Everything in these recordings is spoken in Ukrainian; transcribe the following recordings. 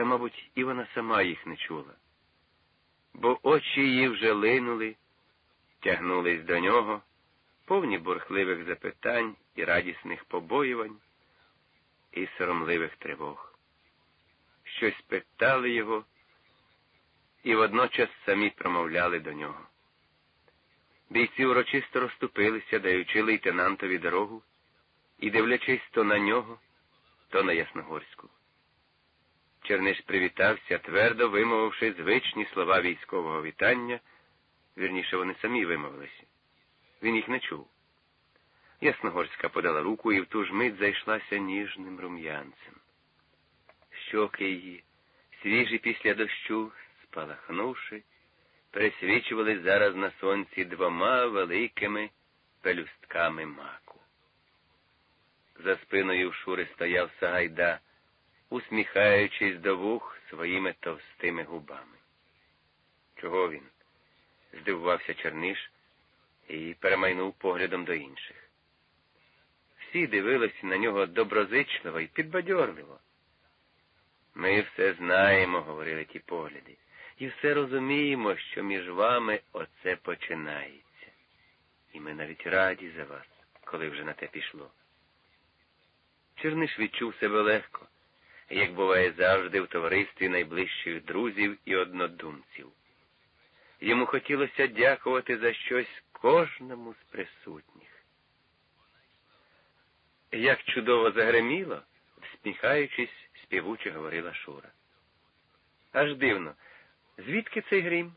та, мабуть, і вона сама їх не чула, бо очі її вже линули, тягнулись до нього, повні бурхливих запитань і радісних побоювань, і соромливих тривог. Щось питали його і водночас самі промовляли до нього. Бійці урочисто розступилися, даючи лейтенантові дорогу і дивлячись то на нього, то на Ясногорську. Черниш привітався, твердо вимовивши звичні слова військового вітання, вірніше вони самі вимовилися. Він їх не чув. Ясногорська подала руку і в ту ж мить зайшлася ніжним рум'янцем. Щоки її, свіжі після дощу, спалахнувши, пересвічувались зараз на сонці двома великими пелюстками маку. За спиною в Шури стояв Сагайда, усміхаючись до вух своїми товстими губами. Чого він? здивувався Черниш і перемайнув поглядом до інших. Всі дивилися на нього доброзичливо і підбадьорливо. Ми все знаємо, говорили ті погляди, і все розуміємо, що між вами оце починається. І ми навіть раді за вас, коли вже на те пішло. Черниш відчув себе легко, як буває завжди в товаристві найближчих друзів і однодумців. Йому хотілося дякувати за щось кожному з присутніх. Як чудово загреміло, всміхаючись, співуче говорила Шура. Аж дивно, звідки цей грім?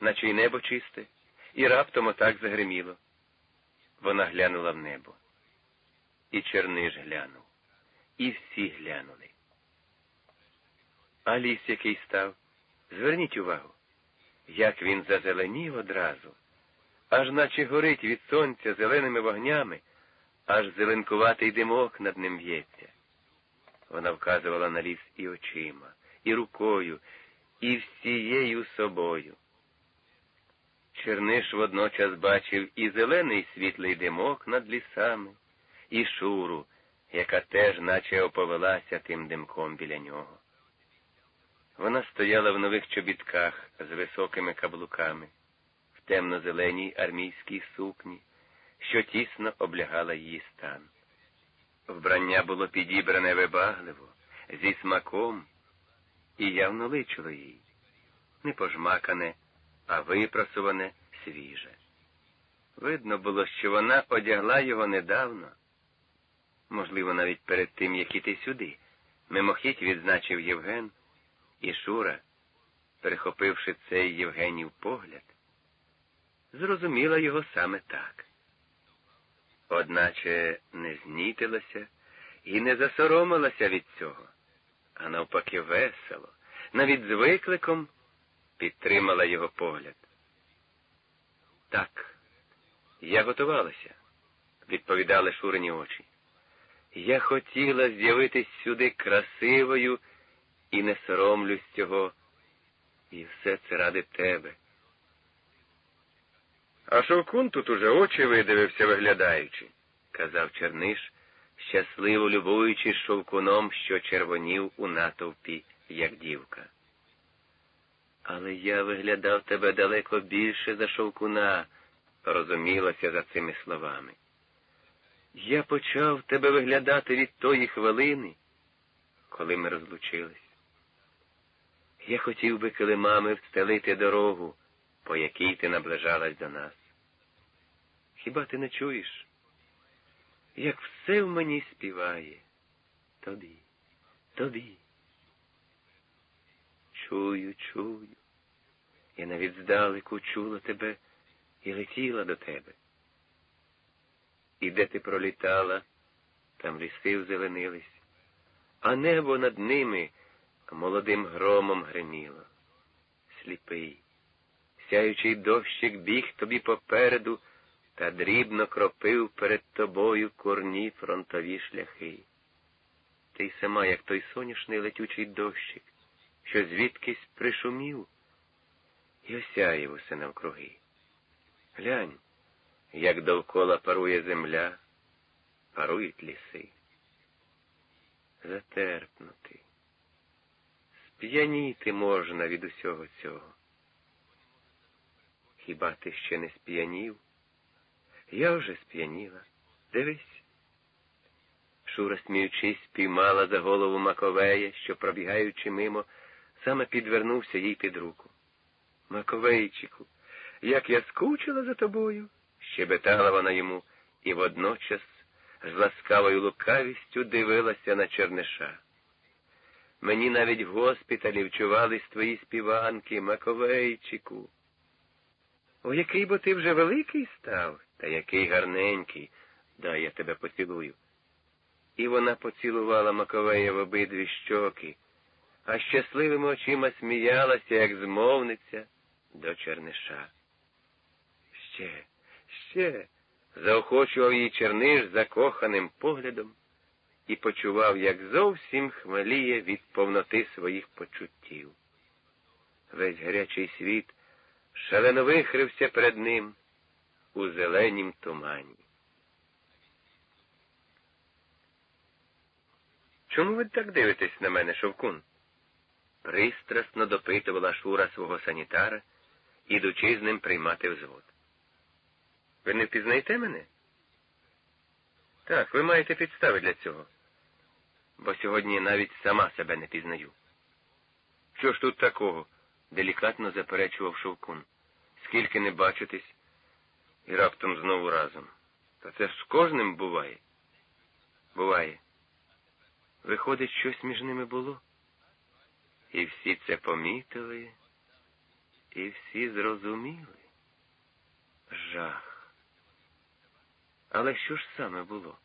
Наче й небо чисте, і раптом отак загреміло. Вона глянула в небо. І Черниш глянув, і всі глянули. А ліс який став, зверніть увагу, як він зазеленів одразу, аж наче горить від сонця зеленими вогнями, аж зеленкуватий димок над ним в'ється. Вона вказувала на ліс і очима, і рукою, і всією собою. Черниш водночас бачив і зелений світлий димок над лісами, і шуру, яка теж наче оповелася тим димком біля нього. Вона стояла в нових чобітках з високими каблуками, в темно-зеленій армійській сукні, що тісно облягала її стан. Вбрання було підібране вибагливо, зі смаком, і явно личило їй, не пожмакане, а випрасуване свіже. Видно було, що вона одягла його недавно, можливо, навіть перед тим, як іти сюди, мимохідь відзначив Євген, і Шура, перехопивши цей Євгенів погляд, зрозуміла його саме так одначе не знітилася і не засоромилася від цього, а навпаки, весело, навіть з викликом підтримала його погляд. Так, я готувалася, відповідали шурені очі. Я хотіла з'явитись сюди красивою і не соромлюсь цього, і все це ради тебе. А Шовкун тут уже очі видивився, виглядаючи, казав Черниш, щасливо любуючись шовкуном, що червонів у натовпі, як дівка. Але я виглядав тебе далеко більше за шовкуна, розумілося за цими словами. Я почав тебе виглядати від тої хвилини, коли ми розлучились. Я хотів би килимами встелити дорогу, по якій ти наближалась до нас. Хіба ти не чуєш? Як все в мені співає тобі, тобі. Чую, чую. Я навіть здалеку чула тебе і летіла до тебе. І де ти пролітала, там ліси взеленились, а небо над ними молодим громом гриміло. Сліпий, сяючий дощик біг тобі попереду та дрібно кропив перед тобою корні фронтові шляхи. Ти й сама, як той соняшний летючий дощик, що звідкись пришумів і осяяв усе навкруги. Глянь, як довкола парує земля, парують ліси. Затерпнути, сп'яніти можна від усього цього. Хіба ти ще не сп'янів? Я вже сп'яніла. Дивись. Шура, сміючись, піймала за голову Маковея, що, пробігаючи мимо, саме підвернувся їй під руку. Маковейчику, як я скучила за тобою, щебетала вона йому і водночас з ласкавою лукавістю дивилася на Черниша. Мені навіть в госпіталі вчувались твої співанки, Маковейчику. О, який бо ти вже великий став, та який гарненький, дай я тебе поцілую. І вона поцілувала Маковея в обидві щоки, а щасливими очима сміялася, як змовниця, до Черниша. Ще, ще, заохочував її Черниш закоханим поглядом і почував, як зовсім хмеліє від повноти своїх почуттів. Весь гарячий світ шалено вихрився перед ним у зеленім тумані. Чому ви так дивитесь на мене, Шовкун? Пристрасно допитувала Шура свого санітара, ідучи з ним приймати взвод. Ви не впізнаєте мене? Так, ви маєте підстави для цього, бо сьогодні навіть сама себе не пізнаю. Що ж тут такого? делікатно заперечував Шовкун. Скільки не бачитесь, і раптом знову разом. Та це ж з кожним буває. Буває. Виходить, щось між ними було. І всі це помітили, і всі зрозуміли. Жах. Але що ж саме було?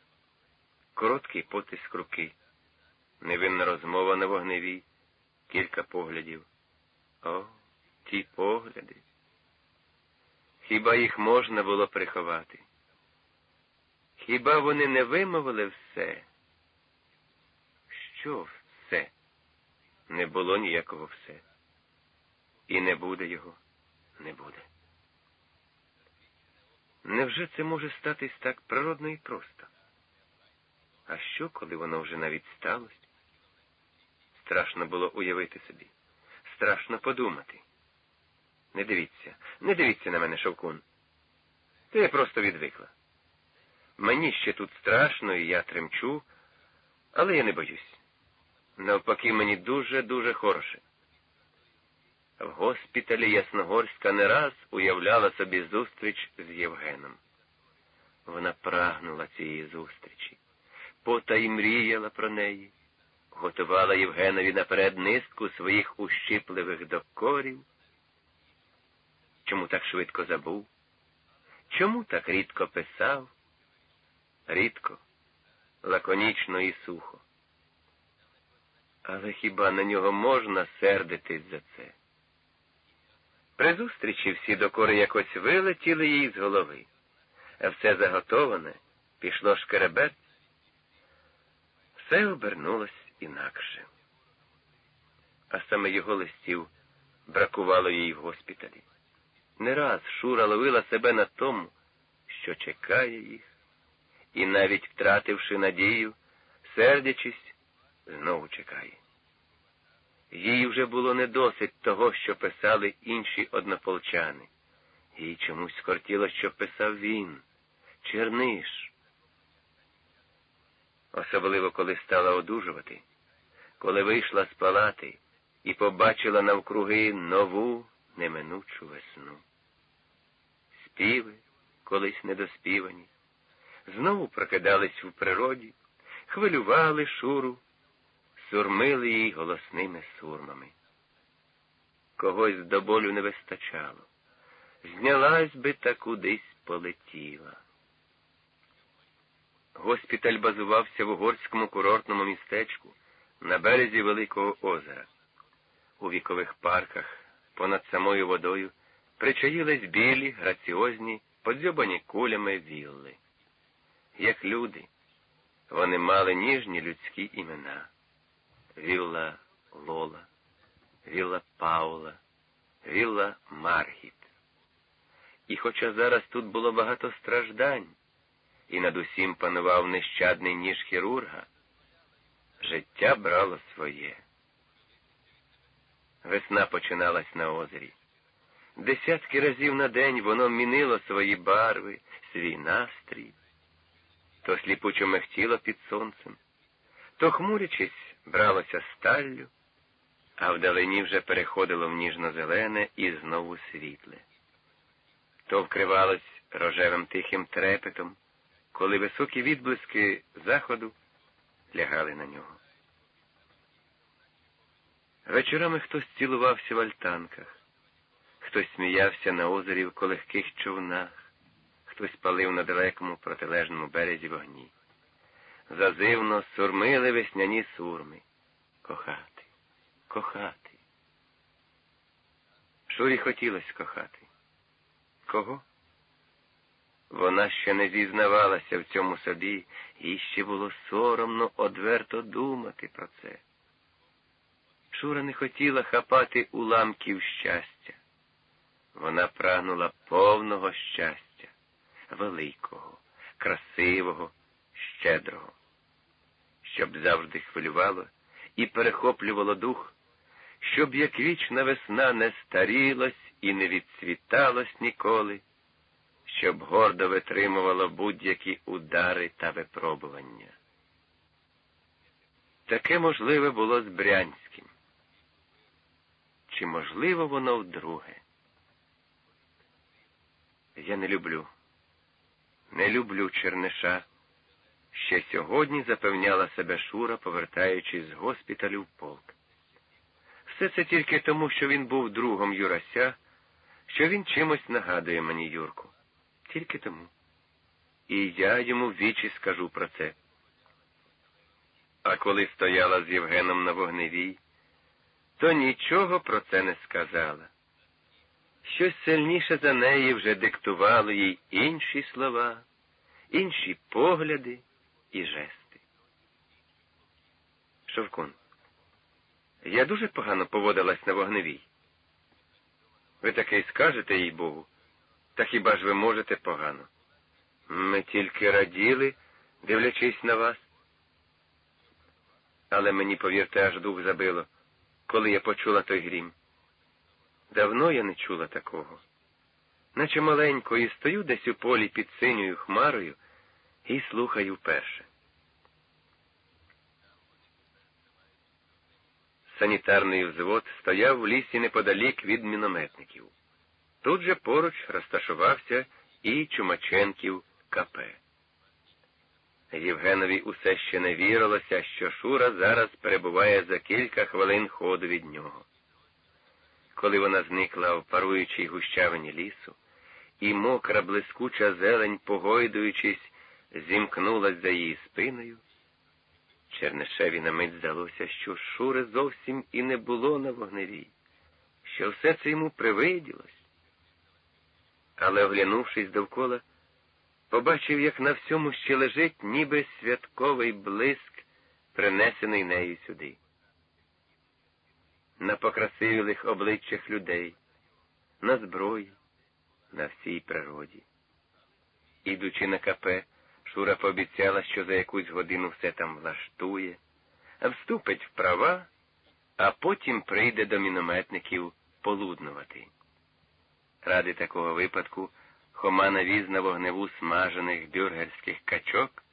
Короткий потиск руки, невинна розмова на вогневій, кілька поглядів. О, ті погляди. Хіба їх можна було приховати? Хіба вони не вимовили все? Що все? Не було ніякого все. І не буде його, не буде. Невже це може статись так природно і просто? А що, коли воно вже навіть сталося? Страшно було уявити собі, страшно подумати. Не дивіться, не дивіться на мене, Шовкун. Це я просто відвикла. Мені ще тут страшно, і я тремчу, але я не боюсь. Навпаки, мені дуже-дуже хороше. В госпіталі Ясногорська не раз уявляла собі зустріч з Євгеном. Вона прагнула цієї зустрічі, пота й мріяла про неї, готувала Євгенові наперед низку своїх ущипливих докорів. Чому так швидко забув? Чому так рідко писав? Рідко, лаконічно і сухо. Але хіба на нього можна сердитись за це? При зустрічі всі докори якось вилетіли їй з голови, все заготоване пішло шкеребець, все обернулось інакше. А саме його листів бракувало їй в госпіталі. Не раз Шура ловила себе на тому, що чекає їх, і навіть втративши надію, сердячись, знову чекає. Їй вже було не досить того, що писали інші однополчани. Їй чомусь скортіло, що писав він, Черниш. Особливо, коли стала одужувати, коли вийшла з палати і побачила навкруги нову неминучу весну. Співи, колись недоспівані, знову прокидались в природі, хвилювали шуру сурмили їй голосними сурмами. Когось до болю не вистачало. Знялась би та кудись полетіла. Госпіталь базувався в угорському курортному містечку на березі Великого озера. У вікових парках понад самою водою причаїлись білі, граціозні, подзьобані кулями вілли. Як люди, вони мали ніжні людські імена. Вілла Лола, Вілла Паула, Вілла Маргіт. І хоча зараз тут було багато страждань, і над усім панував нещадний ніж хірурга, життя брало своє. Весна починалась на озері. Десятки разів на день воно мінило свої барви, свій настрій, то сліпучо мехтіло під сонцем, то, хмурячись, бралося сталлю, а вдалині вже переходило в ніжно-зелене і знову світле. То вкривалось рожевим тихим трепетом, коли високі відблиски заходу лягали на нього. Вечорами хтось цілувався в альтанках, хтось сміявся на озері в колегких човнах, хтось палив на далекому протилежному березі вогні. Зазивно сурмили весняні сурми. Кохати, кохати. Шурі хотілося кохати. Кого? Вона ще не зізнавалася в цьому собі, і ще було соромно одверто думати про це. Шура не хотіла хапати уламків щастя. Вона прагнула повного щастя, великого, красивого, щедрого, щоб завжди хвилювало і перехоплювало дух, щоб як вічна весна не старілось і не відцвіталось ніколи, щоб гордо витримувало будь-які удари та випробування. Таке можливе було з Брянським. Чи можливо воно вдруге? Я не люблю, не люблю Черниша. Ще сьогодні запевняла себе Шура, повертаючись з госпіталю в полк. Все це тільки тому, що він був другом Юрася, що він чимось нагадує мені Юрку. Тільки тому. І я йому вічі скажу про це. А коли стояла з Євгеном на вогневій, то нічого про це не сказала. Щось сильніше за неї вже диктувало їй інші слова, інші погляди і жести. Шовкун, я дуже погано поводилась на вогневій. Ви таке й скажете, їй Богу, та хіба ж ви можете погано? Ми тільки раділи, дивлячись на вас. Але мені, повірте, аж дух забило коли я почула той грім. Давно я не чула такого. Наче маленькою стою десь у полі під синьою хмарою і слухаю вперше. Санітарний взвод стояв в лісі неподалік від мінометників. Тут же поруч розташувався і Чумаченків КП. Євгенові усе ще не вірилося, що Шура зараз перебуває за кілька хвилин ходу від нього. Коли вона зникла в паруючій гущавині лісу, і мокра, блискуча зелень, погойдуючись, зімкнулась за її спиною, Чернишеві на мить здалося, що Шури зовсім і не було на вогневі, що все це йому привиділось. Але, оглянувшись довкола, побачив, як на всьому ще лежить ніби святковий блиск, принесений нею сюди. На покрасивілих обличчях людей, на зброї, на всій природі. Ідучи на капе, Шура пообіцяла, що за якусь годину все там влаштує, вступить в права, а потім прийде до мінометників полуднувати. Ради такого випадку Хома навіз на вогневу смажених бюргерських качок,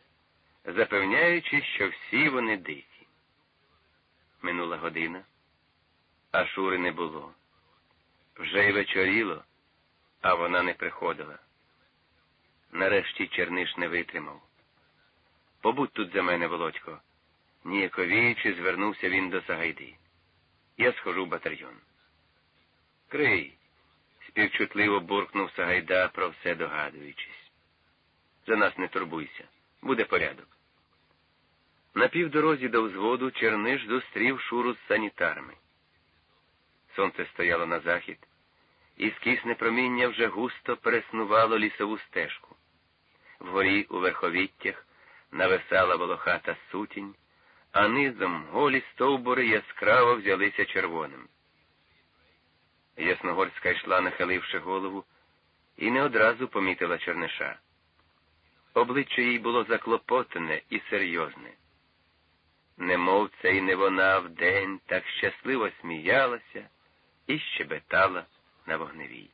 запевняючи, що всі вони дикі. Минула година, а Шури не було. Вже й вечоріло, а вона не приходила. Нарешті Черниш не витримав. Побудь тут за мене, Володько. Ніяковіючи, звернувся він до Сагайди. Я схожу в батальйон. Крий співчутливо буркнув Сагайда, про все догадуючись. За нас не турбуйся, буде порядок. На півдорозі до взводу Черниш зустрів шуру з санітарами. Сонце стояло на захід, і скисне проміння вже густо переснувало лісову стежку. Вгорі у верховіттях нависала волохата сутінь, а низом голі стовбури яскраво взялися червоним. Ясногорська йшла, нахиливши голову, і не одразу помітила Черниша. Обличчя їй було заклопотане і серйозне. Немов це й не вона вдень так щасливо сміялася, і щебетала на вогневій.